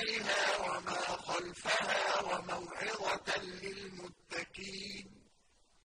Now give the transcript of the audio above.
عليها وما خلفها وموعظة